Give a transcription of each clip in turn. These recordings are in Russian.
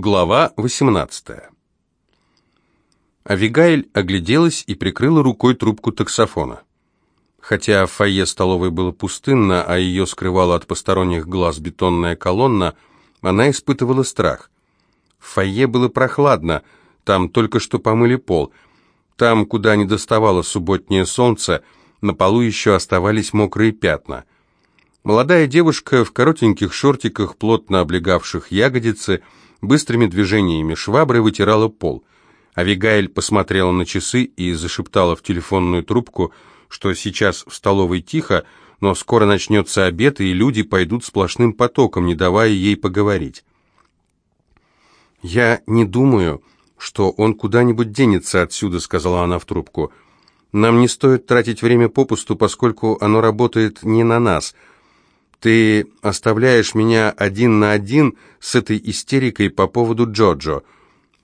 Глава 18 Авигаиль огляделась и прикрыла рукой трубку таксофона. Хотя в фойе столовой было пустынно, а ее скрывала от посторонних глаз бетонная колонна, она испытывала страх. В фойе было прохладно, там только что помыли пол. Там, куда не доставало субботнее солнце, на полу еще оставались мокрые пятна. Молодая девушка в коротеньких шортиках, плотно облегавших ягодицы, быстрыми движениями швабры вытирала пол. Авигаэль посмотрела на часы и зашептала в телефонную трубку, что сейчас в столовой тихо, но скоро начнется обед, и люди пойдут сплошным потоком, не давая ей поговорить. «Я не думаю, что он куда-нибудь денется отсюда», — сказала она в трубку. «Нам не стоит тратить время попусту, поскольку оно работает не на нас». Ты оставляешь меня один на один с этой истерикой по поводу Джоджо.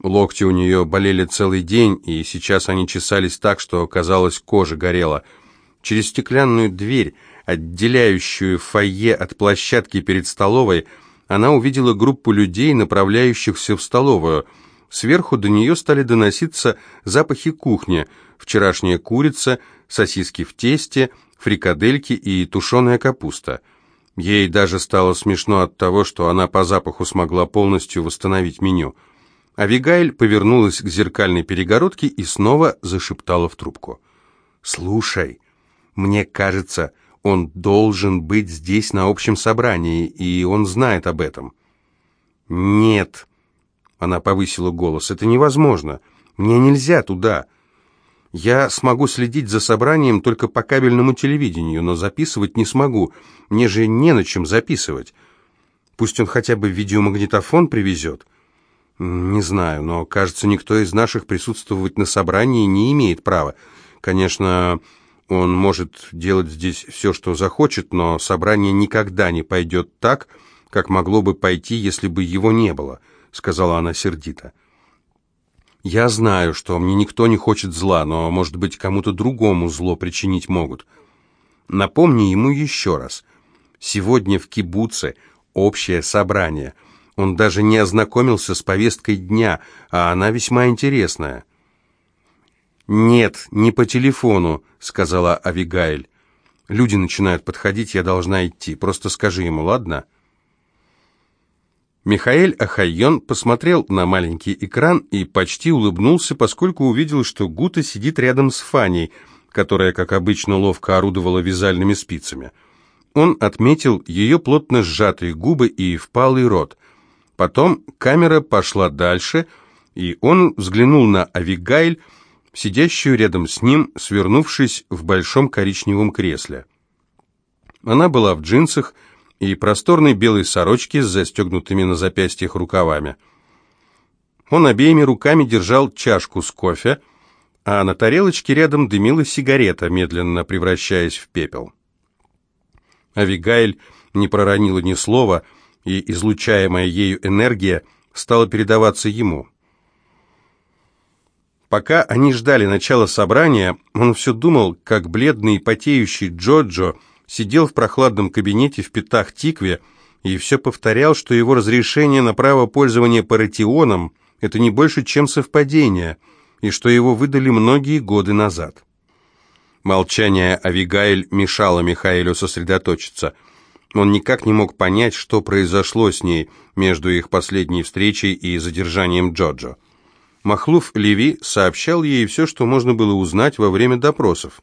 Локти у нее болели целый день, и сейчас они чесались так, что, казалось, кожа горела. Через стеклянную дверь, отделяющую фойе от площадки перед столовой, она увидела группу людей, направляющихся в столовую. Сверху до нее стали доноситься запахи кухни, вчерашняя курица, сосиски в тесте, фрикадельки и тушеная капуста – Ей даже стало смешно от того, что она по запаху смогла полностью восстановить меню. Авигаэль повернулась к зеркальной перегородке и снова зашептала в трубку. «Слушай, мне кажется, он должен быть здесь на общем собрании, и он знает об этом». «Нет», — она повысила голос, — «это невозможно. Мне нельзя туда. Я смогу следить за собранием только по кабельному телевидению, но записывать не смогу. Мне же не на чем записывать. Пусть он хотя бы видеомагнитофон привезет. Не знаю, но, кажется, никто из наших присутствовать на собрании не имеет права. Конечно, он может делать здесь все, что захочет, но собрание никогда не пойдет так, как могло бы пойти, если бы его не было, сказала она сердито. Я знаю, что мне никто не хочет зла, но, может быть, кому-то другому зло причинить могут. Напомни ему еще раз. Сегодня в кибуце общее собрание. Он даже не ознакомился с повесткой дня, а она весьма интересная. «Нет, не по телефону», — сказала Авигаэль. «Люди начинают подходить, я должна идти. Просто скажи ему, ладно?» Михаэль Ахайон посмотрел на маленький экран и почти улыбнулся, поскольку увидел, что Гута сидит рядом с Фаней, которая, как обычно, ловко орудовала вязальными спицами. Он отметил ее плотно сжатые губы и впалый рот. Потом камера пошла дальше, и он взглянул на Авигайль, сидящую рядом с ним, свернувшись в большом коричневом кресле. Она была в джинсах, и просторной белой сорочки с застегнутыми на запястьях рукавами. Он обеими руками держал чашку с кофе, а на тарелочке рядом дымила сигарета, медленно превращаясь в пепел. Авигаэль не проронила ни слова, и излучаемая ею энергия стала передаваться ему. Пока они ждали начала собрания, он все думал, как бледный и потеющий Джоджо – сидел в прохладном кабинете в Петах-Тикве и все повторял, что его разрешение на право пользования паратионом – это не больше, чем совпадение, и что его выдали многие годы назад. Молчание Авигаэль мешало Михаилу сосредоточиться. Он никак не мог понять, что произошло с ней между их последней встречей и задержанием Джоджо. Махлуф Леви сообщал ей все, что можно было узнать во время допросов.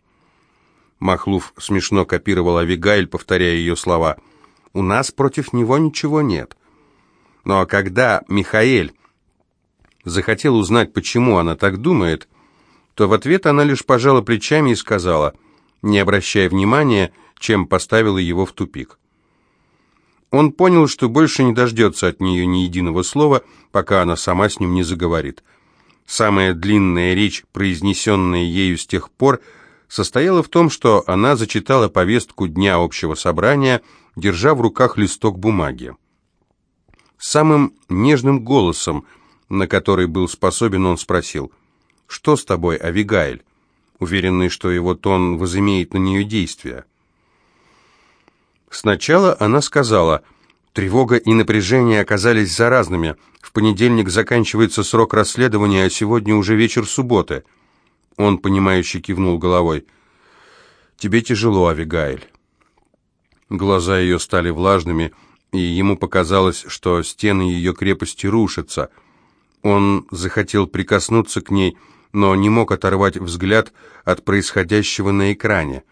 Махлуф смешно копировал Авигайль, повторяя ее слова. «У нас против него ничего нет». Но когда Михаэль захотел узнать, почему она так думает, то в ответ она лишь пожала плечами и сказала, не обращая внимания, чем поставила его в тупик. Он понял, что больше не дождется от нее ни единого слова, пока она сама с ним не заговорит. Самая длинная речь, произнесенная ею с тех пор, состояла в том, что она зачитала повестку дня общего собрания, держа в руках листок бумаги. Самым нежным голосом, на который был способен, он спросил, «Что с тобой, Авигаэль?» уверенный, что его тон возымеет на нее действие. Сначала она сказала, тревога и напряжение оказались заразными. В понедельник заканчивается срок расследования, а сегодня уже вечер субботы». Он, понимающе кивнул головой. «Тебе тяжело, Авигаэль». Глаза ее стали влажными, и ему показалось, что стены ее крепости рушатся. Он захотел прикоснуться к ней, но не мог оторвать взгляд от происходящего на экране.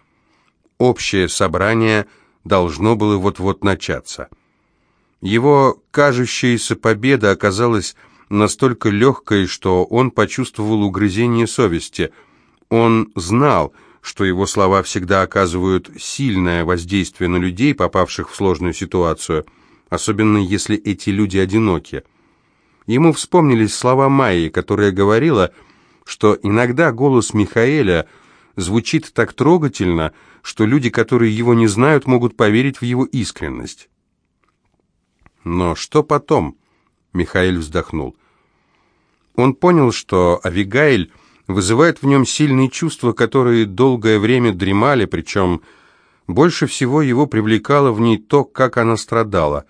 Общее собрание должно было вот-вот начаться. Его кажущаяся победа оказалась настолько легкой, что он почувствовал угрызение совести. Он знал, что его слова всегда оказывают сильное воздействие на людей, попавших в сложную ситуацию, особенно если эти люди одиноки. Ему вспомнились слова Майи, которая говорила, что иногда голос Михаэля звучит так трогательно, что люди, которые его не знают, могут поверить в его искренность. Но что потом? Михаил вздохнул. Он понял, что Авигаиль вызывает в нем сильные чувства, которые долгое время дремали, причем больше всего его привлекало в ней то, как она страдала.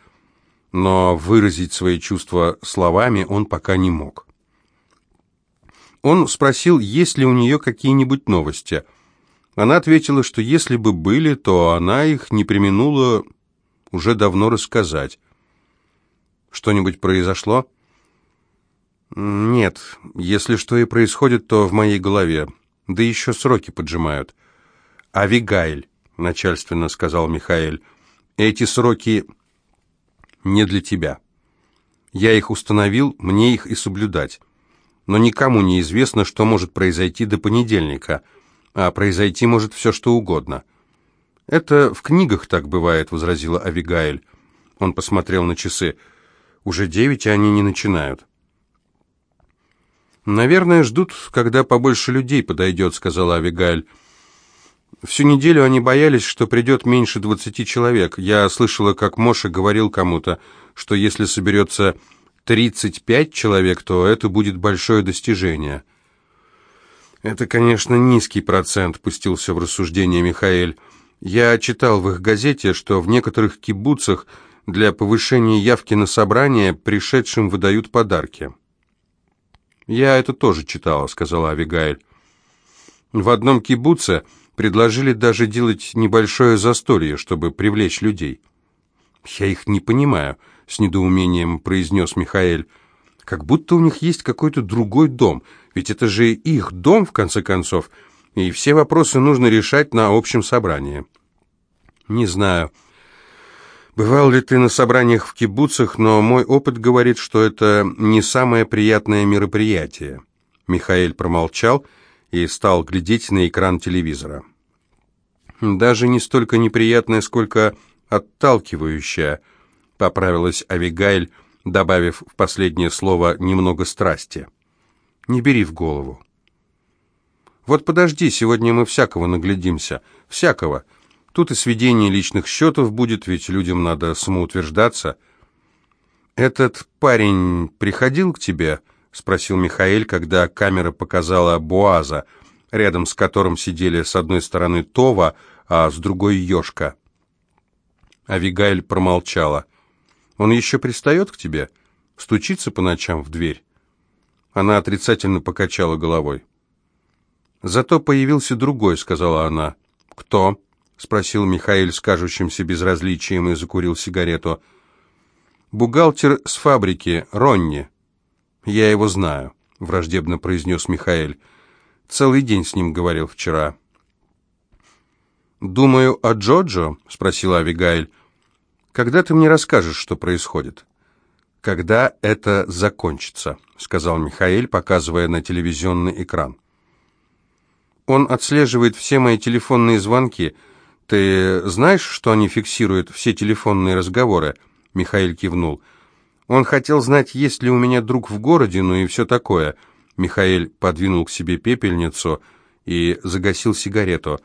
Но выразить свои чувства словами он пока не мог. Он спросил, есть ли у нее какие-нибудь новости. Она ответила, что если бы были, то она их не применула уже давно рассказать. Что-нибудь произошло? Нет, если что и происходит, то в моей голове. Да еще сроки поджимают. Авигайль, начальственно сказал Михаил, эти сроки не для тебя. Я их установил, мне их и соблюдать. Но никому не известно, что может произойти до понедельника, а произойти может все, что угодно. «Это в книгах так бывает», — возразила Авигаэль. Он посмотрел на часы. Уже девять, а они не начинают. «Наверное, ждут, когда побольше людей подойдет», — сказала Авигаль. «Всю неделю они боялись, что придет меньше двадцати человек. Я слышала, как Моша говорил кому-то, что если соберется тридцать пять человек, то это будет большое достижение». «Это, конечно, низкий процент», — пустился в рассуждение Михаэль. «Я читал в их газете, что в некоторых кибуцах для повышения явки на собрание пришедшим выдают подарки. «Я это тоже читала», — сказала Авигаэль. «В одном кибуце предложили даже делать небольшое застолье, чтобы привлечь людей». «Я их не понимаю», — с недоумением произнес Михаэль. «Как будто у них есть какой-то другой дом, ведь это же их дом, в конце концов, и все вопросы нужно решать на общем собрании». «Не знаю», Бывал ли ты на собраниях в кибуцах, но мой опыт говорит, что это не самое приятное мероприятие. Михаил промолчал и стал глядеть на экран телевизора. Даже не столько неприятное, сколько отталкивающее, поправилась Авигайль, добавив в последнее слово немного страсти. Не бери в голову. Вот подожди, сегодня мы всякого наглядимся, всякого. Тут и сведение личных счетов будет, ведь людям надо самоутверждаться. «Этот парень приходил к тебе?» — спросил Михаил, когда камера показала Буаза, рядом с которым сидели с одной стороны Това, а с другой Ёшка. Авигайль промолчала. «Он еще пристает к тебе? Стучится по ночам в дверь?» Она отрицательно покачала головой. «Зато появился другой», — сказала она. «Кто?» — спросил Михаил с кажущимся безразличием и закурил сигарету. «Бухгалтер с фабрики, Ронни». «Я его знаю», — враждебно произнес Михаил. «Целый день с ним говорил вчера». «Думаю о Джоджо?» — спросила Авигайль. «Когда ты мне расскажешь, что происходит?» «Когда это закончится», — сказал Михаил, показывая на телевизионный экран. «Он отслеживает все мои телефонные звонки», — «Ты знаешь, что они фиксируют все телефонные разговоры?» Михаил кивнул. «Он хотел знать, есть ли у меня друг в городе, ну и все такое». Михаил подвинул к себе пепельницу и загасил сигарету.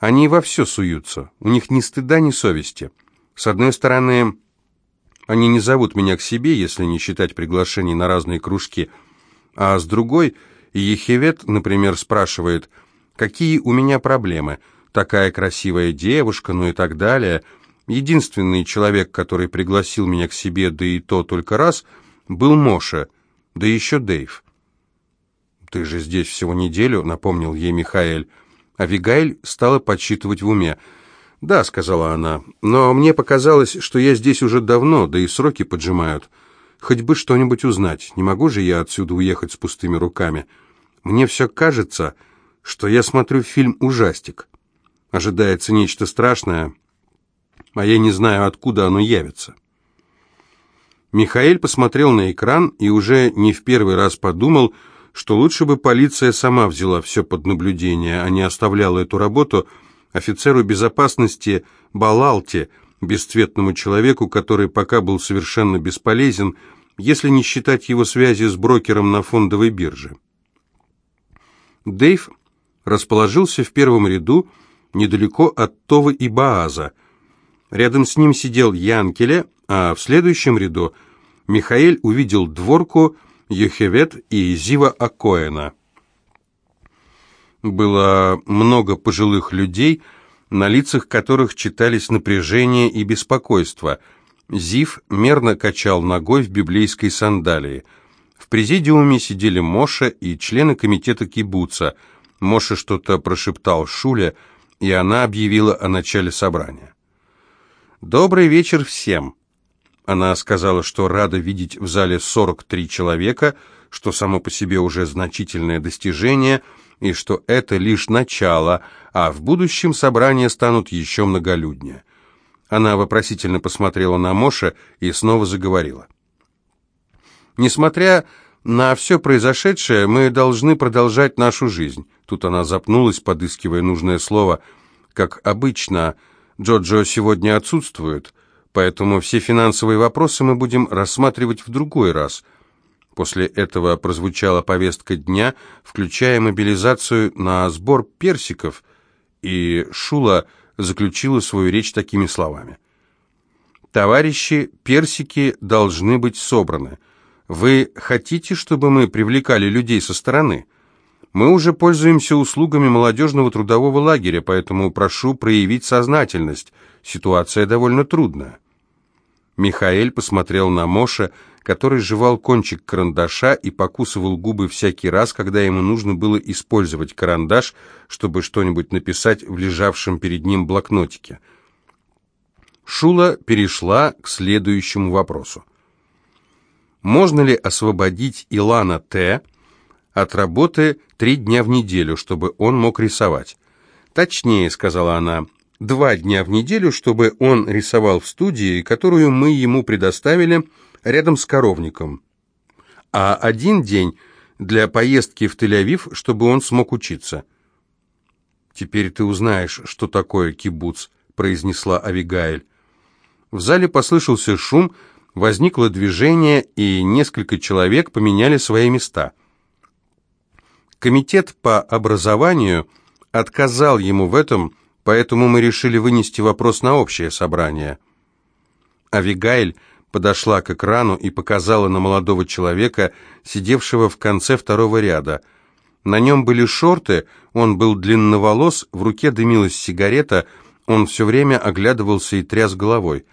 «Они во все суются. У них ни стыда, ни совести. С одной стороны, они не зовут меня к себе, если не считать приглашений на разные кружки, а с другой, Ехевет, например, спрашивает, какие у меня проблемы – такая красивая девушка, ну и так далее. Единственный человек, который пригласил меня к себе, да и то только раз, был Моша, да еще Дэйв. «Ты же здесь всего неделю», — напомнил ей Михаэль. Авигаэль стала подсчитывать в уме. «Да», — сказала она, — «но мне показалось, что я здесь уже давно, да и сроки поджимают. Хоть бы что-нибудь узнать. Не могу же я отсюда уехать с пустыми руками. Мне все кажется, что я смотрю фильм «Ужастик». Ожидается нечто страшное, а я не знаю, откуда оно явится». Михаил посмотрел на экран и уже не в первый раз подумал, что лучше бы полиция сама взяла все под наблюдение, а не оставляла эту работу офицеру безопасности Балалте, бесцветному человеку, который пока был совершенно бесполезен, если не считать его связи с брокером на фондовой бирже. Дэйв расположился в первом ряду недалеко от Товы и Бааза. Рядом с ним сидел Янкеле, а в следующем ряду Михаэль увидел Дворку, Ехевет и Зива Акоэна. Было много пожилых людей, на лицах которых читались напряжение и беспокойство. Зив мерно качал ногой в библейской сандалии. В президиуме сидели Моша и члены комитета кибуца. Моша что-то прошептал Шуле, и она объявила о начале собрания. «Добрый вечер всем!» Она сказала, что рада видеть в зале 43 человека, что само по себе уже значительное достижение, и что это лишь начало, а в будущем собрания станут еще многолюднее. Она вопросительно посмотрела на Моша и снова заговорила. «Несмотря на все произошедшее, мы должны продолжать нашу жизнь». Тут она запнулась, подыскивая нужное слово. «Как обычно, Джоджо сегодня отсутствует, поэтому все финансовые вопросы мы будем рассматривать в другой раз». После этого прозвучала повестка дня, включая мобилизацию на сбор персиков, и Шула заключила свою речь такими словами. «Товарищи, персики должны быть собраны. Вы хотите, чтобы мы привлекали людей со стороны? Мы уже пользуемся услугами молодежного трудового лагеря, поэтому прошу проявить сознательность. Ситуация довольно трудная». Михаэль посмотрел на Моша, который жевал кончик карандаша и покусывал губы всякий раз, когда ему нужно было использовать карандаш, чтобы что-нибудь написать в лежавшем перед ним блокнотике. Шула перешла к следующему вопросу. Можно ли освободить Илана Т. от работы три дня в неделю, чтобы он мог рисовать? «Точнее», — сказала она, два дня в неделю, чтобы он рисовал в студии, которую мы ему предоставили рядом с коровником, а один день для поездки в Тель-Авив, чтобы он смог учиться. «Теперь ты узнаешь, что такое кибуц», — произнесла Авигаэль. В зале послышался шум, возникло движение, и несколько человек поменяли свои места. Комитет по образованию отказал ему в этом, поэтому мы решили вынести вопрос на общее собрание. Авигаэль подошла к экрану и показала на молодого человека, сидевшего в конце второго ряда. На нем были шорты, он был длинноволос, в руке дымилась сигарета, он все время оглядывался и тряс головой.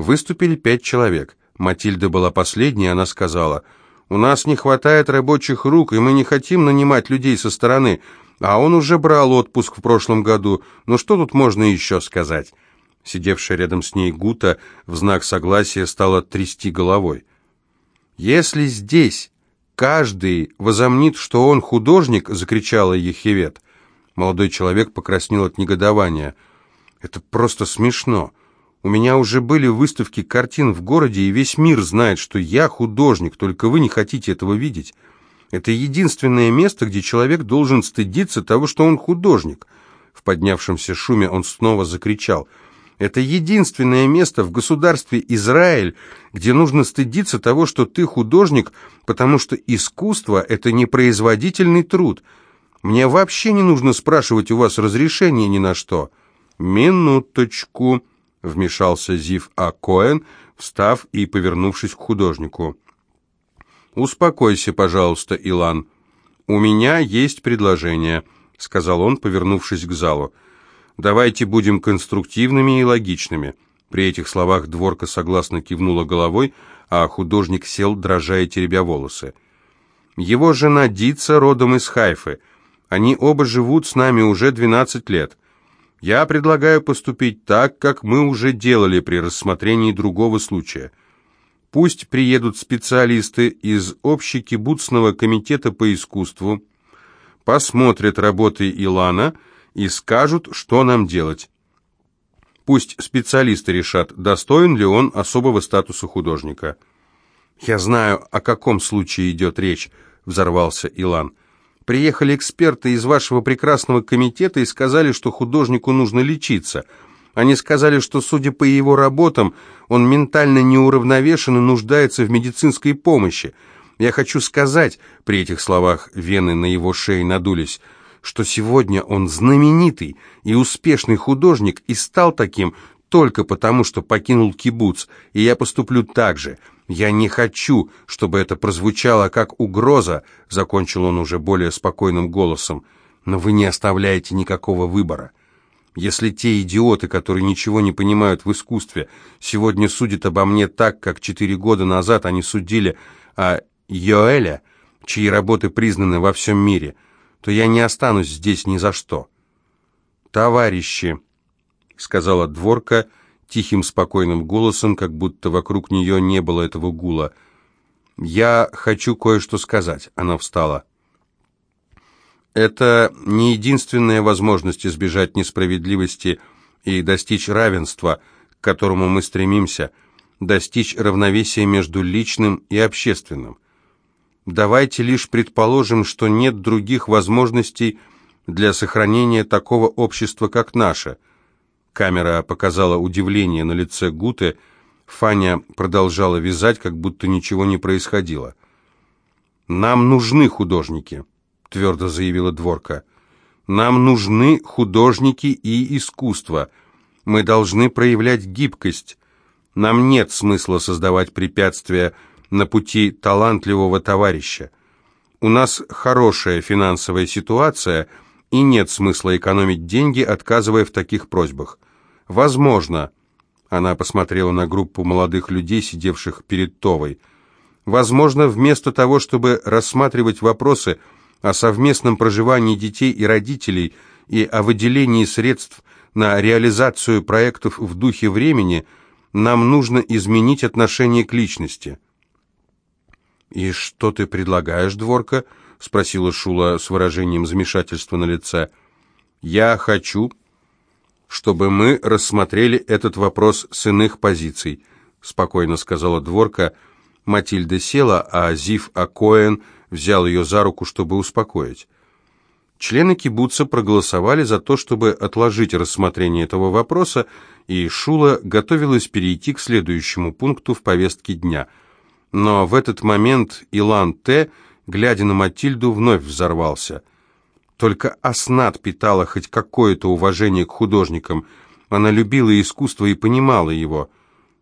Выступили пять человек. Матильда была последней, она сказала, «У нас не хватает рабочих рук, и мы не хотим нанимать людей со стороны. А он уже брал отпуск в прошлом году. Ну что тут можно еще сказать?» Сидевшая рядом с ней Гута в знак согласия стала трясти головой. «Если здесь каждый возомнит, что он художник», — закричала Ехевет. Молодой человек покраснел от негодования. «Это просто смешно. У меня уже были выставки картин в городе, и весь мир знает, что я художник, только вы не хотите этого видеть». Это единственное место, где человек должен стыдиться того, что он художник. В поднявшемся шуме он снова закричал. Это единственное место в государстве Израиль, где нужно стыдиться того, что ты художник, потому что искусство – это не производительный труд. Мне вообще не нужно спрашивать у вас разрешения ни на что. «Минуточку», – вмешался Зив А. Коэн, встав и повернувшись к художнику. «Успокойся, пожалуйста, Илан. У меня есть предложение», — сказал он, повернувшись к залу. «Давайте будем конструктивными и логичными». При этих словах Дворка согласно кивнула головой, а художник сел, дрожа и теребя волосы. «Его жена Дица родом из Хайфы. Они оба живут с нами уже 12 лет. Я предлагаю поступить так, как мы уже делали при рассмотрении другого случая. Пусть приедут специалисты из общекибуцного комитета по искусству, посмотрят работы Илана и скажут, что нам делать. Пусть специалисты решат, достоин ли он особого статуса художника. «Я знаю, о каком случае идет речь», — взорвался Илан. «Приехали эксперты из вашего прекрасного комитета и сказали, что художнику нужно лечиться. Они сказали, что, судя по его работам, он ментально неуравновешен и нуждается в медицинской помощи. Я хочу сказать, при этих словах вены на его шее надулись, что сегодня он знаменитый и успешный художник и стал таким только потому, что покинул кибуц, и я поступлю так же. Я не хочу, чтобы это прозвучало как угроза, закончил он уже более спокойным голосом, но вы не оставляете никакого выбора. Если те идиоты, которые ничего не понимают в искусстве, сегодня судят обо мне так, как четыре года назад они судили о Йоэля, чьи работы признаны во всем мире, то я не останусь здесь ни за что. «Товарищи», — сказала Дворка тихим спокойным голосом, как будто вокруг нее не было этого гула, — «я хочу кое-что сказать». Она встала. Это не единственная возможность избежать несправедливости и достичь равенства, к которому мы стремимся, достичь равновесия между личным и общественным. Давайте лишь предположим, что нет других возможностей для сохранения такого общества, как наше. Камера показала удивление на лице Гуты, Фаня продолжала вязать, как будто ничего не происходило. «Нам нужны художники», твердо заявила Дворка. «Нам нужны художники и искусство. Мы должны проявлять гибкость. Нам нет смысла создавать препятствия на пути талантливого товарища. У нас хорошая финансовая ситуация, и нет смысла экономить деньги, отказывая в таких просьбах. Возможно...» Она посмотрела на группу молодых людей, сидевших перед Товой. «Возможно, вместо того, чтобы рассматривать вопросы о совместном проживании детей и родителей и о выделении средств на реализацию проектов в духе времени, нам нужно изменить отношение к личности. «И что ты предлагаешь, Дворка?» — спросила Шула с выражением замешательства на лице. «Я хочу, чтобы мы рассмотрели этот вопрос с иных позиций», — спокойно сказала Дворка. Матильда села, а Зив Акоэн — взял ее за руку, чтобы успокоить. Члены кибуца проголосовали за то, чтобы отложить рассмотрение этого вопроса, и Шула готовилась перейти к следующему пункту в повестке дня. Но в этот момент Илан Т., глядя на Матильду, вновь взорвался. Только Аснат питала хоть какое-то уважение к художникам. Она любила искусство и понимала его.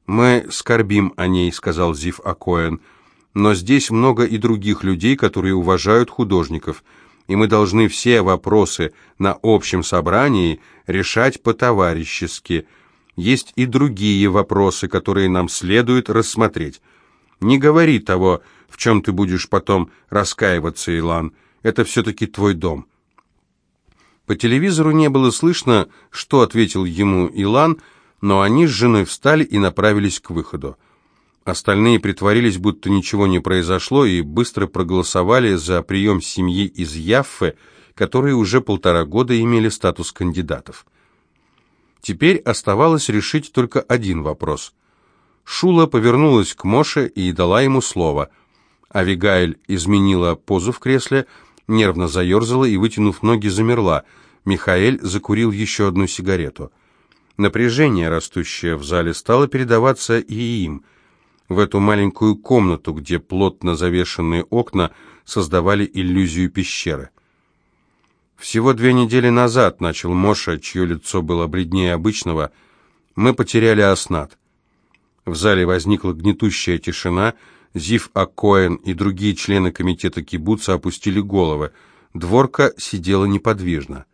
«Мы скорбим о ней», — сказал Зив Акоэн, — но здесь много и других людей, которые уважают художников, и мы должны все вопросы на общем собрании решать по-товарищески. Есть и другие вопросы, которые нам следует рассмотреть. Не говори того, в чем ты будешь потом раскаиваться, Илан. Это все-таки твой дом». По телевизору не было слышно, что ответил ему Илан, но они с женой встали и направились к выходу. Остальные притворились, будто ничего не произошло, и быстро проголосовали за прием семьи из Яффе, которые уже полтора года имели статус кандидатов. Теперь оставалось решить только один вопрос. Шула повернулась к Моше и дала ему слово. Авигаэль изменила позу в кресле, нервно заерзала и, вытянув ноги, замерла. Михаэль закурил еще одну сигарету. Напряжение, растущее в зале, стало передаваться и им – в эту маленькую комнату, где плотно завешенные окна создавали иллюзию пещеры. Всего две недели назад, начал Моша, чье лицо было бледнее обычного, мы потеряли оснат. В зале возникла гнетущая тишина, Зив Акоэн и другие члены комитета кибуца опустили головы. Дворка сидела неподвижно.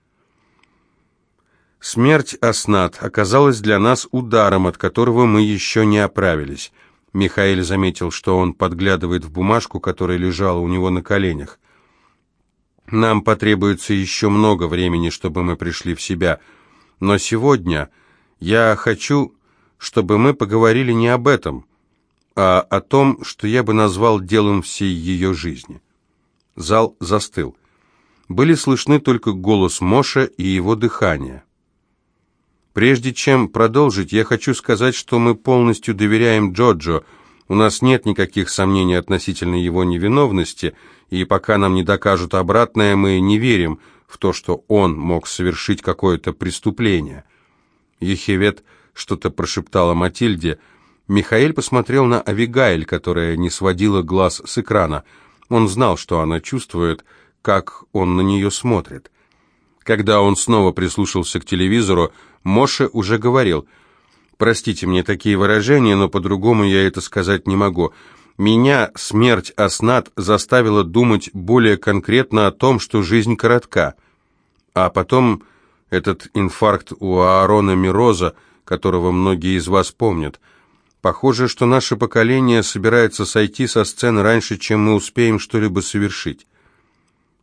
Смерть Аснат оказалась для нас ударом, от которого мы еще не оправились. Михаил заметил, что он подглядывает в бумажку, которая лежала у него на коленях. «Нам потребуется еще много времени, чтобы мы пришли в себя. Но сегодня я хочу, чтобы мы поговорили не об этом, а о том, что я бы назвал делом всей ее жизни». Зал застыл. Были слышны только голос Моша и его дыхание. Прежде чем продолжить, я хочу сказать, что мы полностью доверяем Джоджо. У нас нет никаких сомнений относительно его невиновности, и пока нам не докажут обратное, мы не верим в то, что он мог совершить какое-то преступление. Ехевет что-то прошептала Матильде. Михаил посмотрел на Авигайль, которая не сводила глаз с экрана. Он знал, что она чувствует, как он на нее смотрит. Когда он снова прислушался к телевизору, Моше уже говорил, «Простите мне такие выражения, но по-другому я это сказать не могу. Меня смерть Аснат заставила думать более конкретно о том, что жизнь коротка. А потом этот инфаркт у Аарона Мироза, которого многие из вас помнят. Похоже, что наше поколение собирается сойти со сцены раньше, чем мы успеем что-либо совершить.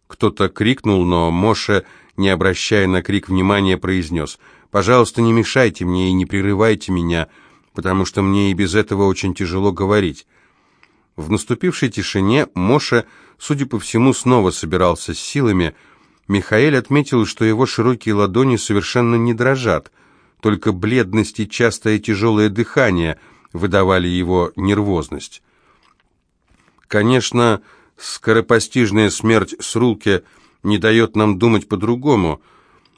Кто-то крикнул, но Моше, не обращая на крик внимания, произнес «Пожалуйста, не мешайте мне и не прерывайте меня, потому что мне и без этого очень тяжело говорить». В наступившей тишине Моше, судя по всему, снова собирался с силами. Михаил отметил, что его широкие ладони совершенно не дрожат, только бледность и частое тяжелое дыхание выдавали его нервозность. Конечно, скоропостижная смерть Срулке не дает нам думать по-другому.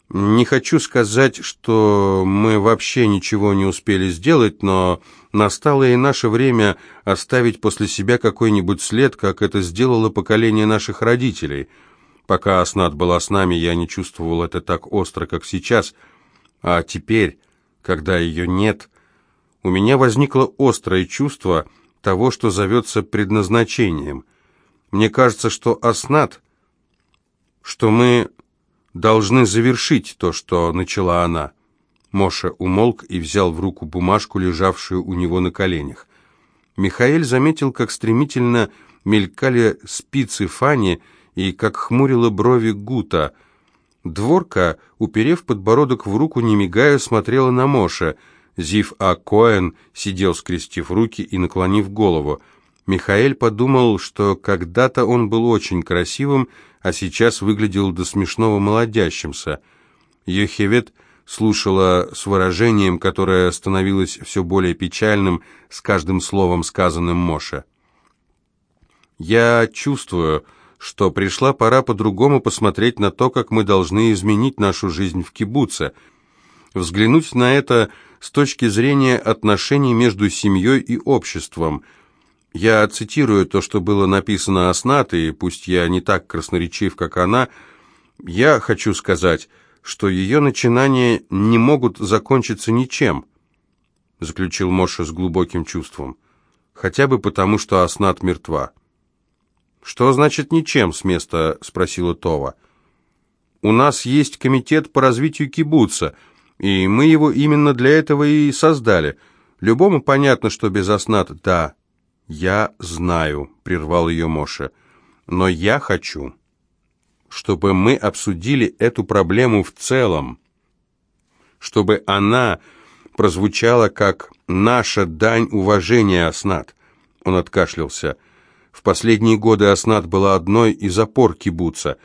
Не хочу сказать, что мы вообще ничего не успели сделать, но настало и наше время оставить после себя какой-нибудь след, как это сделало поколение наших родителей. Пока Аснат была с нами, я не чувствовал это так остро, как сейчас, а теперь, когда ее нет, у меня возникло острое чувство того, что зовется предназначением – мне кажется, что Аснат, что мы должны завершить то, что начала она. Моша умолк и взял в руку бумажку, лежавшую у него на коленях. Михаил заметил, как стремительно мелькали спицы Фани и как хмурила брови Гута. Дворка, уперев подбородок в руку, не мигая, смотрела на Моша. Зив А. Коэн сидел, скрестив руки и наклонив голову. Михаил подумал, что когда-то он был очень красивым, а сейчас выглядел до смешного молодящимся. Йохевет слушала с выражением, которое становилось все более печальным с каждым словом, сказанным Моше. «Я чувствую, что пришла пора по-другому посмотреть на то, как мы должны изменить нашу жизнь в кибуце, взглянуть на это с точки зрения отношений между семьей и обществом – я цитирую то, что было написано о Снат, и пусть я не так красноречив, как она, я хочу сказать, что ее начинания не могут закончиться ничем, заключил Моша с глубоким чувством, хотя бы потому, что Аснат мертва. «Что значит ничем?» — с места спросила Това. «У нас есть комитет по развитию кибуца, и мы его именно для этого и создали. Любому понятно, что без Аснат — да, «Я знаю», — прервал ее Моша, — «но я хочу, чтобы мы обсудили эту проблему в целом, чтобы она прозвучала как наша дань уважения Аснат». Он откашлялся. «В последние годы Аснат была одной из опор кибуца.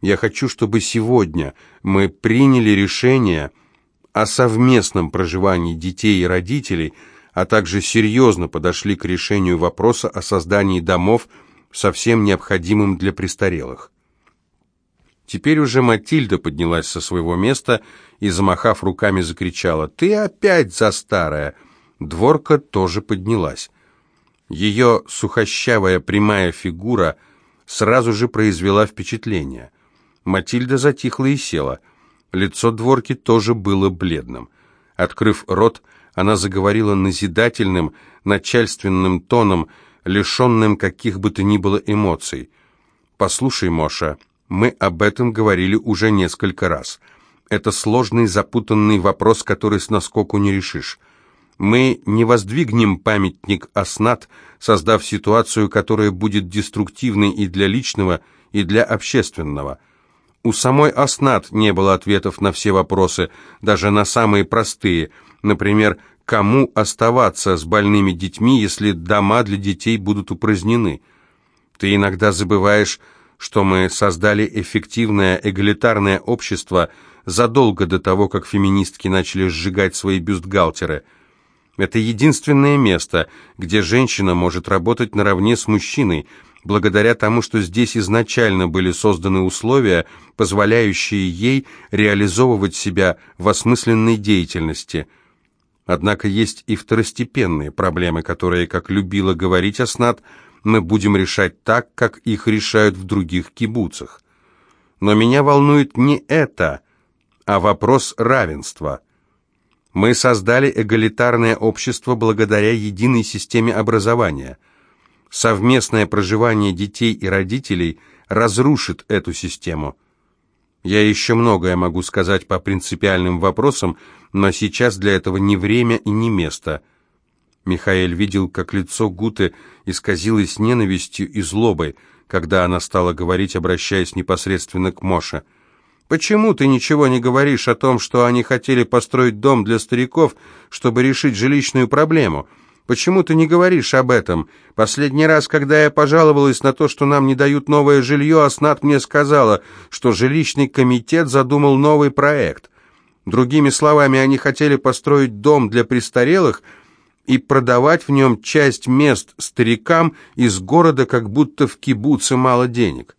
Я хочу, чтобы сегодня мы приняли решение о совместном проживании детей и родителей — а также серьезно подошли к решению вопроса о создании домов, совсем необходимым для престарелых. Теперь уже Матильда поднялась со своего места и, замахав руками, закричала «Ты опять за старое!» Дворка тоже поднялась. Ее сухощавая прямая фигура сразу же произвела впечатление. Матильда затихла и села. Лицо Дворки тоже было бледным. Открыв рот, она заговорила назидательным, начальственным тоном, лишенным каких бы то ни было эмоций. «Послушай, Моша, мы об этом говорили уже несколько раз. Это сложный, запутанный вопрос, который с наскоку не решишь. Мы не воздвигнем памятник Аснат, создав ситуацию, которая будет деструктивной и для личного, и для общественного. У самой Аснат не было ответов на все вопросы, даже на самые простые, например, кому оставаться с больными детьми, если дома для детей будут упразднены. Ты иногда забываешь, что мы создали эффективное эгалитарное общество задолго до того, как феминистки начали сжигать свои бюстгальтеры – это единственное место, где женщина может работать наравне с мужчиной, благодаря тому, что здесь изначально были созданы условия, позволяющие ей реализовывать себя в осмысленной деятельности. Однако есть и второстепенные проблемы, которые, как любила говорить Аснат, мы будем решать так, как их решают в других кибуцах. Но меня волнует не это, а вопрос равенства – мы создали эгалитарное общество благодаря единой системе образования. Совместное проживание детей и родителей разрушит эту систему. Я еще многое могу сказать по принципиальным вопросам, но сейчас для этого не время и не место. Михаил видел, как лицо Гуты исказилось ненавистью и злобой, когда она стала говорить, обращаясь непосредственно к Моше – Почему ты ничего не говоришь о том, что они хотели построить дом для стариков, чтобы решить жилищную проблему? Почему ты не говоришь об этом? Последний раз, когда я пожаловалась на то, что нам не дают новое жилье, Аснат мне сказала, что жилищный комитет задумал новый проект. Другими словами, они хотели построить дом для престарелых и продавать в нем часть мест старикам из города, как будто в кибуце мало денег.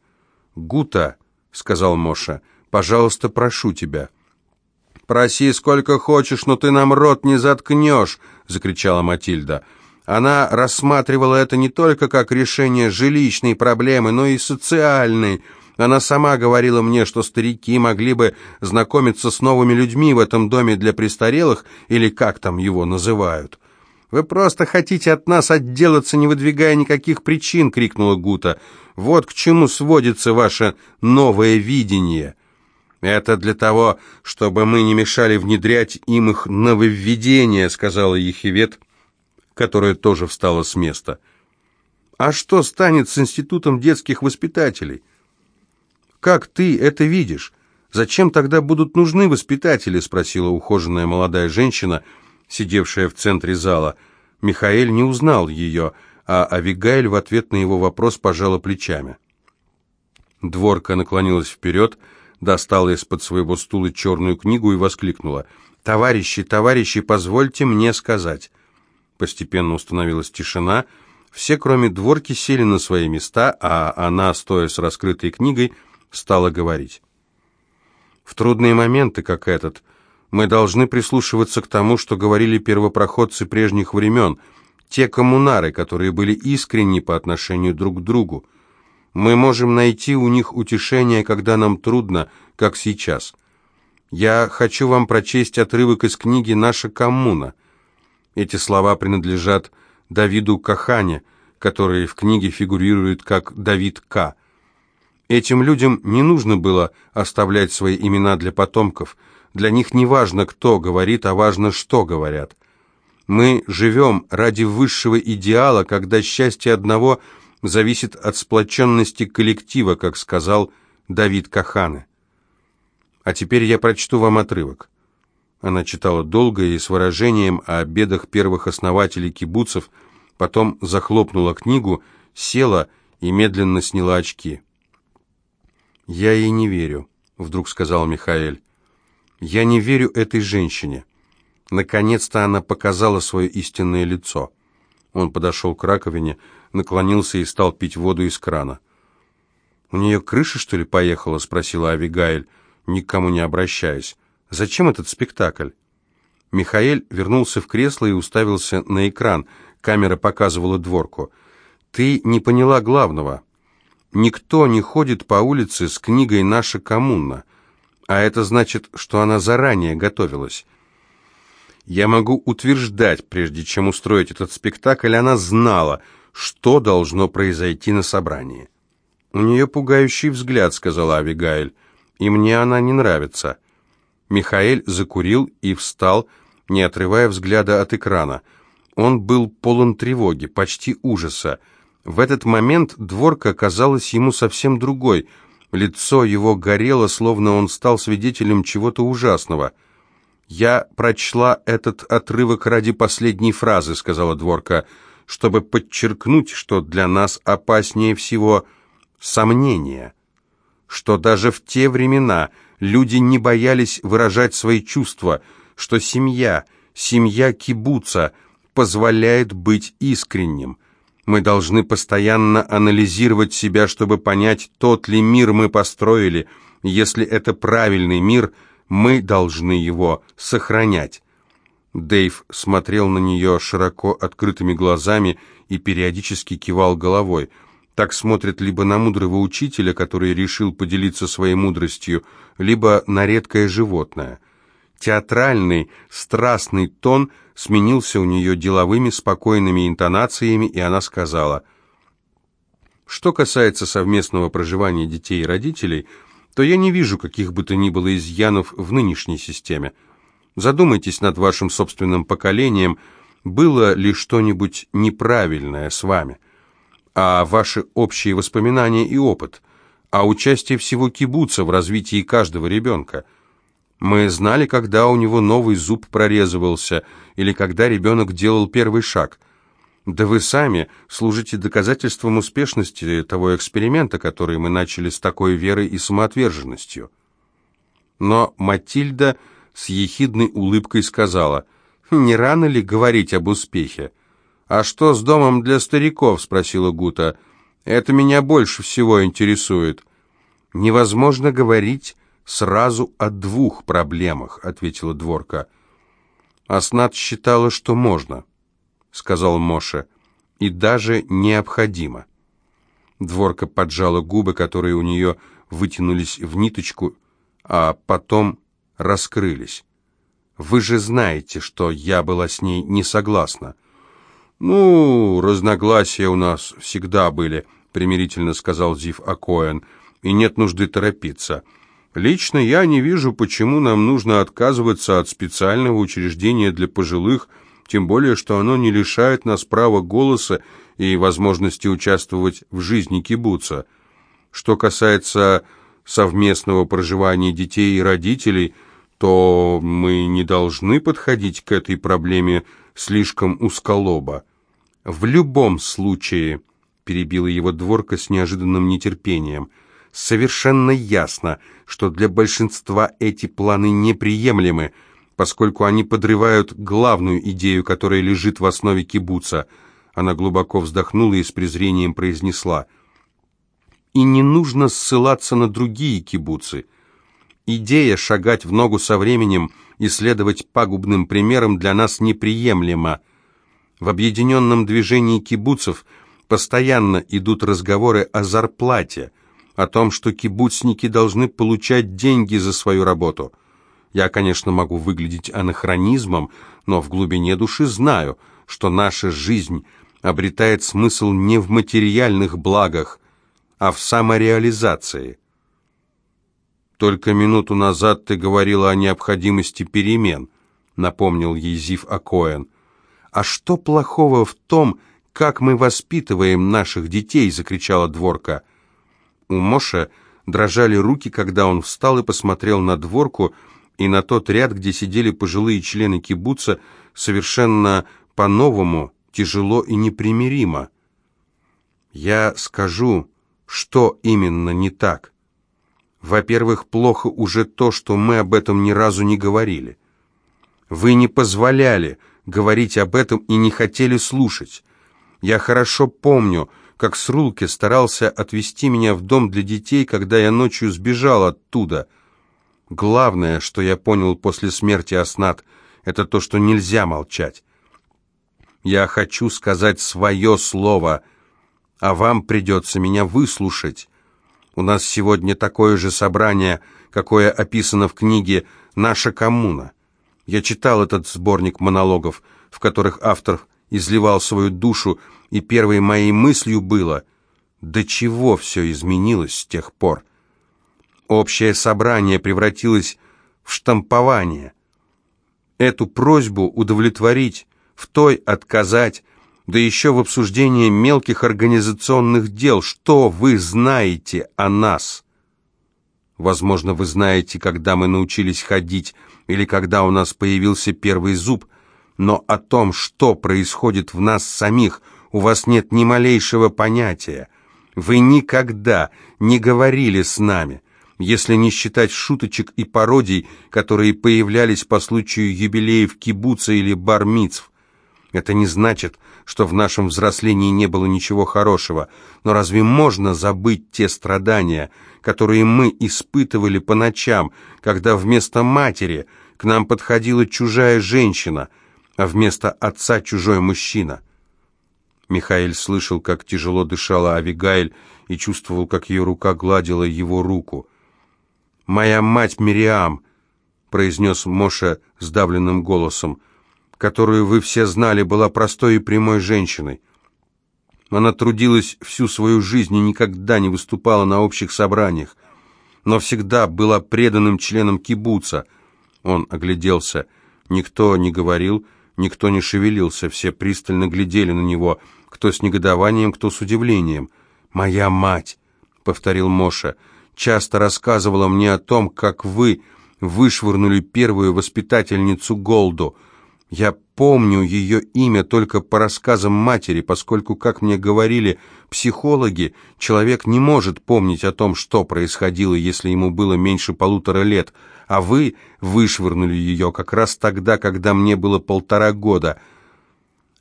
«Гута», — сказал Моша, — Пожалуйста, прошу тебя». «Проси сколько хочешь, но ты нам рот не заткнешь!» — закричала Матильда. Она рассматривала это не только как решение жилищной проблемы, но и социальной. Она сама говорила мне, что старики могли бы знакомиться с новыми людьми в этом доме для престарелых, или как там его называют. «Вы просто хотите от нас отделаться, не выдвигая никаких причин!» — крикнула Гута. «Вот к чему сводится ваше новое видение!» «Это для того, чтобы мы не мешали внедрять им их нововведения», сказала Ехивет, которая тоже встала с места. «А что станет с институтом детских воспитателей? Как ты это видишь? Зачем тогда будут нужны воспитатели?» спросила ухоженная молодая женщина, сидевшая в центре зала. Михаэль не узнал ее, а Авигаэль в ответ на его вопрос пожала плечами. Дворка наклонилась вперед, достала из-под своего стула черную книгу и воскликнула. «Товарищи, товарищи, позвольте мне сказать». Постепенно установилась тишина. Все, кроме дворки, сели на свои места, а она, стоя с раскрытой книгой, стала говорить. В трудные моменты, как этот, мы должны прислушиваться к тому, что говорили первопроходцы прежних времен, те коммунары, которые были искренни по отношению друг к другу. Мы можем найти у них утешение, когда нам трудно, как сейчас. Я хочу вам прочесть отрывок из книги «Наша коммуна». Эти слова принадлежат Давиду Кахане, который в книге фигурирует как Давид К. Этим людям не нужно было оставлять свои имена для потомков. Для них не важно, кто говорит, а важно, что говорят. Мы живем ради высшего идеала, когда счастье одного – зависит от сплоченности коллектива, как сказал Давид Каханы. А теперь я прочту вам отрывок. Она читала долго и с выражением о бедах первых основателей кибуцев, потом захлопнула книгу, села и медленно сняла очки. «Я ей не верю», — вдруг сказал Михаэль. «Я не верю этой женщине. Наконец-то она показала свое истинное лицо». Он подошел к раковине, наклонился и стал пить воду из крана. «У нее крыша, что ли, поехала?» — спросила Авигаэль, никому не обращаясь. «Зачем этот спектакль?» Михаэль вернулся в кресло и уставился на экран. Камера показывала дворку. «Ты не поняла главного. Никто не ходит по улице с книгой «Наша коммуна», а это значит, что она заранее готовилась». Я могу утверждать, прежде чем устроить этот спектакль, она знала, что должно произойти на собрании. «У нее пугающий взгляд», — сказала Авигаэль, — «и мне она не нравится». Михаэль закурил и встал, не отрывая взгляда от экрана. Он был полон тревоги, почти ужаса. В этот момент дворка казалась ему совсем другой. Лицо его горело, словно он стал свидетелем чего-то ужасного. «Я прочла этот отрывок ради последней фразы», — сказала дворка, «чтобы подчеркнуть, что для нас опаснее всего сомнение, что даже в те времена люди не боялись выражать свои чувства, что семья, семья кибуца позволяет быть искренним». Мы должны постоянно анализировать себя, чтобы понять, тот ли мир мы построили. Если это правильный мир, мы должны его сохранять. Дэйв смотрел на нее широко открытыми глазами и периодически кивал головой. Так смотрят либо на мудрого учителя, который решил поделиться своей мудростью, либо на редкое животное. Театральный, страстный тон – сменился у нее деловыми, спокойными интонациями, и она сказала, «Что касается совместного проживания детей и родителей, то я не вижу каких бы то ни было изъянов в нынешней системе. Задумайтесь над вашим собственным поколением, было ли что-нибудь неправильное с вами, а ваши общие воспоминания и опыт, а участие всего кибуца в развитии каждого ребенка – мы знали, когда у него новый зуб прорезывался, или когда ребенок делал первый шаг. Да вы сами служите доказательством успешности того эксперимента, который мы начали с такой верой и самоотверженностью. Но Матильда с ехидной улыбкой сказала, «Не рано ли говорить об успехе?» «А что с домом для стариков?» — спросила Гута. «Это меня больше всего интересует». «Невозможно говорить сразу о двух проблемах», — ответила Дворка. «Аснат считала, что можно», — сказал Моше, — «и даже необходимо». Дворка поджала губы, которые у нее вытянулись в ниточку, а потом раскрылись. «Вы же знаете, что я была с ней не согласна». «Ну, разногласия у нас всегда были», — примирительно сказал Зив Акоэн, — «и нет нужды торопиться». Лично я не вижу, почему нам нужно отказываться от специального учреждения для пожилых, тем более, что оно не лишает нас права голоса и возможности участвовать в жизни кибуца. Что касается совместного проживания детей и родителей, то мы не должны подходить к этой проблеме слишком узколобо. В любом случае, перебила его дворка с неожиданным нетерпением – совершенно ясно, что для большинства эти планы неприемлемы, поскольку они подрывают главную идею, которая лежит в основе кибуца. Она глубоко вздохнула и с презрением произнесла. И не нужно ссылаться на другие кибуцы. Идея шагать в ногу со временем и следовать пагубным примерам для нас неприемлема. В объединенном движении кибуцев постоянно идут разговоры о зарплате – о том, что кибуцники должны получать деньги за свою работу. Я, конечно, могу выглядеть анахронизмом, но в глубине души знаю, что наша жизнь обретает смысл не в материальных благах, а в самореализации. «Только минуту назад ты говорила о необходимости перемен», — напомнил ей Зив Акоэн. «А что плохого в том, как мы воспитываем наших детей?» — закричала Дворка. У Моша дрожали руки, когда он встал и посмотрел на дворку и на тот ряд, где сидели пожилые члены кибуца, совершенно по-новому, тяжело и непримиримо. Я скажу, что именно не так. Во-первых, плохо уже то, что мы об этом ни разу не говорили. Вы не позволяли говорить об этом и не хотели слушать. Я хорошо помню, как Срулке старался отвезти меня в дом для детей, когда я ночью сбежал оттуда. Главное, что я понял после смерти Аснат, это то, что нельзя молчать. Я хочу сказать свое слово, а вам придется меня выслушать. У нас сегодня такое же собрание, какое описано в книге «Наша коммуна». Я читал этот сборник монологов, в которых автор изливал свою душу, и первой моей мыслью было, до чего все изменилось с тех пор. Общее собрание превратилось в штампование. эту просьбу удовлетворить, в той отказать, да еще в обсуждении мелких организационных дел. Что вы знаете о нас? Возможно, вы знаете, когда мы научились ходить или когда у нас появился первый зуб, но о том, что происходит в нас самих, у вас нет ни малейшего понятия. Вы никогда не говорили с нами, если не считать шуточек и пародий, которые появлялись по случаю юбилеев кибуца или бармицв. Это не значит, что в нашем взрослении не было ничего хорошего, но разве можно забыть те страдания, которые мы испытывали по ночам, когда вместо матери к нам подходила чужая женщина, а вместо отца чужой мужчина? Михаил слышал, как тяжело дышала Авигайль, и чувствовал, как ее рука гладила его руку. «Моя мать Мириам», — произнес Моша сдавленным голосом, которую вы все знали, была простой и прямой женщиной. Она трудилась всю свою жизнь и никогда не выступала на общих собраниях, но всегда была преданным членом кибуца. Он огляделся. Никто не говорил, никто не шевелился, все пристально глядели на него, кто с негодованием, кто с удивлением. «Моя мать», — повторил Моша, — «часто рассказывала мне о том, как вы вышвырнули первую воспитательницу Голду». Я помню ее имя только по рассказам матери, поскольку, как мне говорили психологи, человек не может помнить о том, что происходило, если ему было меньше полутора лет, а вы вышвырнули ее как раз тогда, когда мне было полтора года.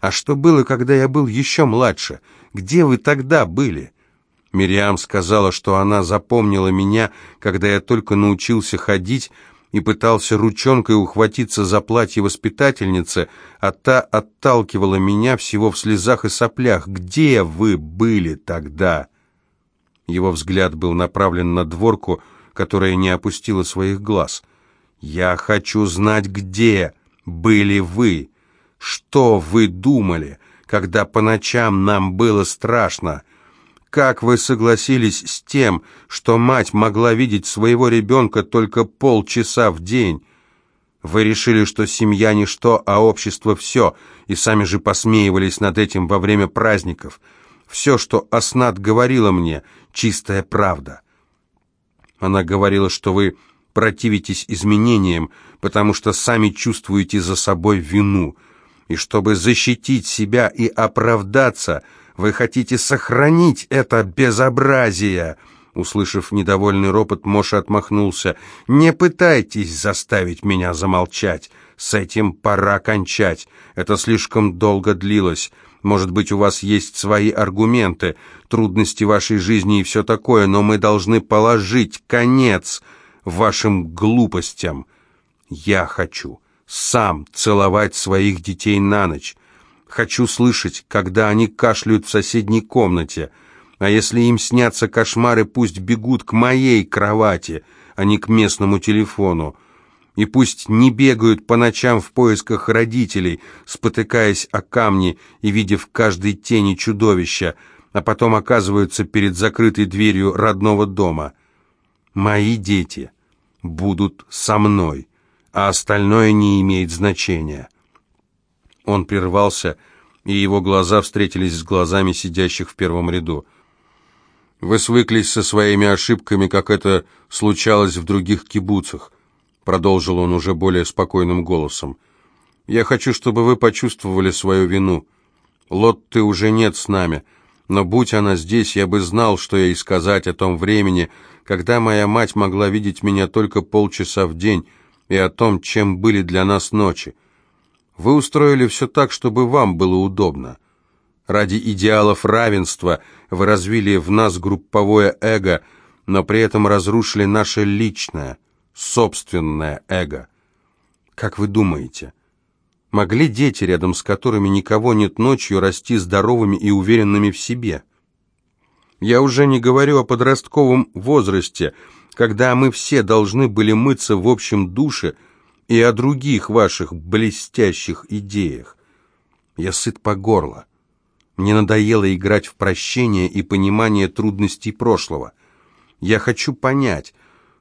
А что было, когда я был еще младше? Где вы тогда были?» Мириам сказала, что она запомнила меня, когда я только научился ходить, и пытался ручонкой ухватиться за платье воспитательницы, а та отталкивала меня всего в слезах и соплях. «Где вы были тогда?» Его взгляд был направлен на дворку, которая не опустила своих глаз. «Я хочу знать, где были вы. Что вы думали, когда по ночам нам было страшно?» Как вы согласились с тем, что мать могла видеть своего ребенка только полчаса в день? Вы решили, что семья ничто, а общество все, и сами же посмеивались над этим во время праздников. Все, что Аснат говорила мне, чистая правда. Она говорила, что вы противитесь изменениям, потому что сами чувствуете за собой вину, и чтобы защитить себя и оправдаться – вы хотите сохранить это безобразие!» Услышав недовольный ропот, Моша отмахнулся. «Не пытайтесь заставить меня замолчать. С этим пора кончать. Это слишком долго длилось. Может быть, у вас есть свои аргументы, трудности вашей жизни и все такое, но мы должны положить конец вашим глупостям. Я хочу сам целовать своих детей на ночь. Хочу слышать, когда они кашляют в соседней комнате. А если им снятся кошмары, пусть бегут к моей кровати, а не к местному телефону. И пусть не бегают по ночам в поисках родителей, спотыкаясь о камни и видя в каждой тени чудовища, а потом оказываются перед закрытой дверью родного дома. Мои дети будут со мной, а остальное не имеет значения». Он прервался, и его глаза встретились с глазами сидящих в первом ряду. «Вы свыклись со своими ошибками, как это случалось в других кибуцах», продолжил он уже более спокойным голосом. «Я хочу, чтобы вы почувствовали свою вину. Лотты уже нет с нами, но будь она здесь, я бы знал, что ей сказать о том времени, когда моя мать могла видеть меня только полчаса в день, и о том, чем были для нас ночи. Вы устроили все так, чтобы вам было удобно. Ради идеалов равенства вы развили в нас групповое эго, но при этом разрушили наше личное, собственное эго. Как вы думаете, могли дети, рядом с которыми никого нет ночью, расти здоровыми и уверенными в себе? Я уже не говорю о подростковом возрасте, когда мы все должны были мыться в общем душе – и о других ваших блестящих идеях. Я сыт по горло. Мне надоело играть в прощение и понимание трудностей прошлого. Я хочу понять,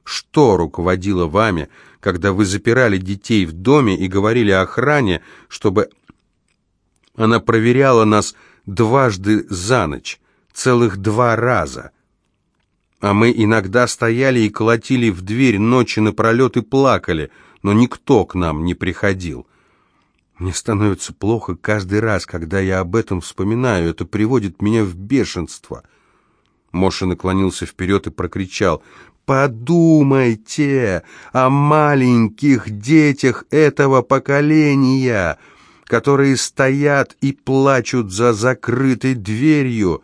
Что руководило вами, когда вы запирали детей в доме и говорили охране, чтобы она проверяла нас дважды за ночь, целых два раза? А мы иногда стояли и колотили в дверь ночи напролет и плакали, но никто к нам не приходил. Мне становится плохо каждый раз, когда я об этом вспоминаю. Это приводит меня в бешенство. Моша наклонился вперед и прокричал. «Подумайте о маленьких детях этого поколения, которые стоят и плачут за закрытой дверью».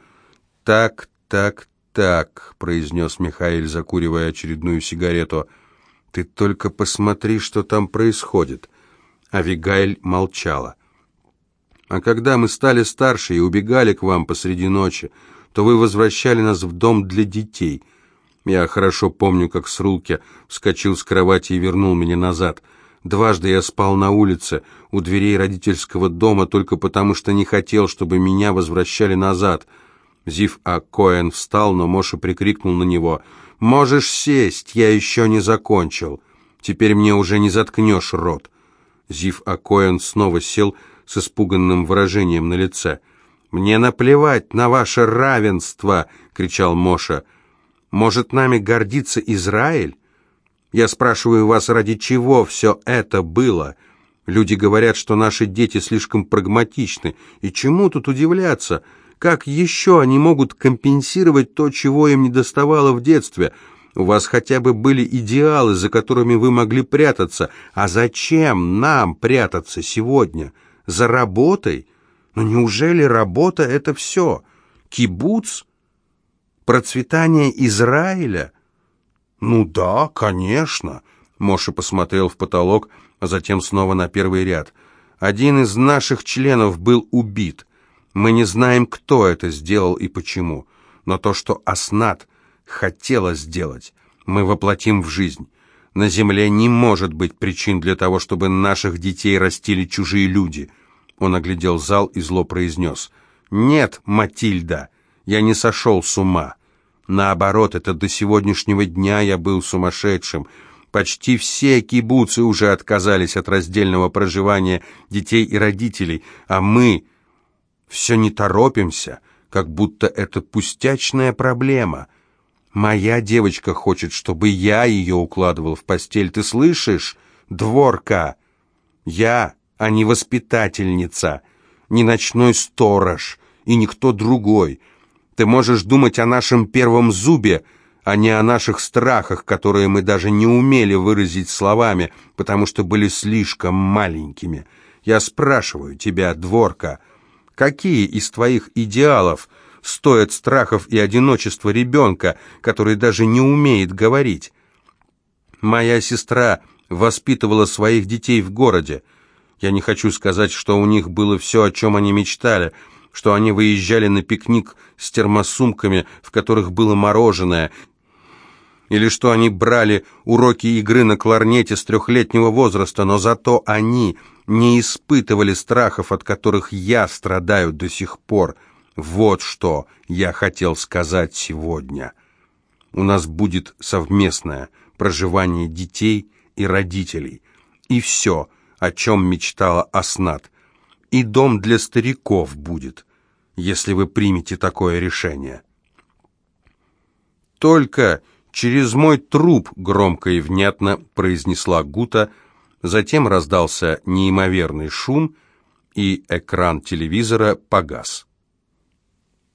«Так, так, так», — произнес Михаил, закуривая очередную сигарету. «Ты только посмотри, что там происходит». Авигайль молчала. «А когда мы стали старше и убегали к вам посреди ночи, то вы возвращали нас в дом для детей. Я хорошо помню, как с Рулке вскочил с кровати и вернул меня назад. Дважды я спал на улице, у дверей родительского дома, только потому что не хотел, чтобы меня возвращали назад». Зив А. Коэн встал, но Моша прикрикнул на него. «Можешь сесть, я еще не закончил. Теперь мне уже не заткнешь рот». Зив Акоэн снова сел с испуганным выражением на лице. «Мне наплевать на ваше равенство!» — кричал Моша. «Может, нами гордится Израиль? Я спрашиваю вас, ради чего все это было?» Люди говорят, что наши дети слишком прагматичны. И чему тут удивляться? Как еще они могут компенсировать то, чего им не доставало в детстве – у вас хотя бы были идеалы, за которыми вы могли прятаться. А зачем нам прятаться сегодня? За работой? Но неужели работа — это все? Кибуц? Процветание Израиля? Ну да, конечно. Моша посмотрел в потолок, а затем снова на первый ряд. Один из наших членов был убит. Мы не знаем, кто это сделал и почему. Но то, что Аснат хотела сделать, мы воплотим в жизнь. На земле не может быть причин для того, чтобы наших детей растили чужие люди. Он оглядел зал и зло произнес. «Нет, Матильда, я не сошел с ума. Наоборот, это до сегодняшнего дня я был сумасшедшим. Почти все кибуцы уже отказались от раздельного проживания детей и родителей, а мы все не торопимся, как будто это пустячная проблема». Моя девочка хочет, чтобы я ее укладывал в постель. Ты слышишь, дворка? Я, а не воспитательница, не ночной сторож и никто другой. Ты можешь думать о нашем первом зубе, а не о наших страхах, которые мы даже не умели выразить словами, потому что были слишком маленькими. Я спрашиваю тебя, дворка, какие из твоих идеалов – стоят страхов и одиночества ребенка, который даже не умеет говорить. Моя сестра воспитывала своих детей в городе. Я не хочу сказать, что у них было все, о чем они мечтали, что они выезжали на пикник с термосумками, в которых было мороженое, или что они брали уроки игры на кларнете с трехлетнего возраста, но зато они не испытывали страхов, от которых я страдаю до сих пор. Вот что я хотел сказать сегодня. У нас будет совместное проживание детей и родителей. И все, о чем мечтала Аснат. И дом для стариков будет, если вы примете такое решение. Только через мой труп громко и внятно произнесла Гута, затем раздался неимоверный шум, и экран телевизора погас.